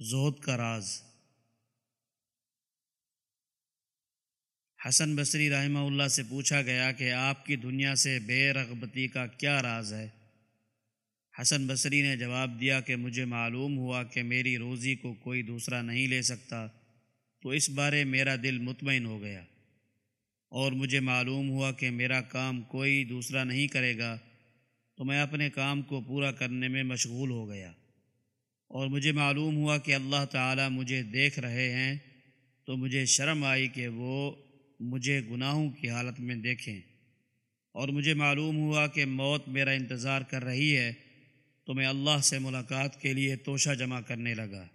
زہد کا راز۔ حسن بصری رحمہ اللہ سے پوچھا گیا کہ آپ کی دنیا سے بے رغبتی کا کیا راز ہے؟ حسن بصری نے جواب دیا کہ مجھے معلوم ہوا کہ میری روزی کو کوئی دوسرا نہیں لے سکتا، تو اس بارے میرا دل مطمئن ہو گیا۔ اور مجھے معلوم ہوا کہ میرا کام کوئی دوسرا نہیں کرے گا، تو میں اپنے کام کو پورا کرنے میں مشغول ہو گیا۔ اور مجھے معلوم ہوا کہ اللہ تعالیٰ مجھے دیکھ رہے ہیں، تو مجھے شرم آئی کہ وہ مجھے گناہوں کی حالت میں دیکھیں۔ اور مجھے معلوم ہوا کہ موت میرا انتظار کر رہی ہے، تو میں اللہ سے ملاقات کے لیے توشہ جمع کرنے لگا۔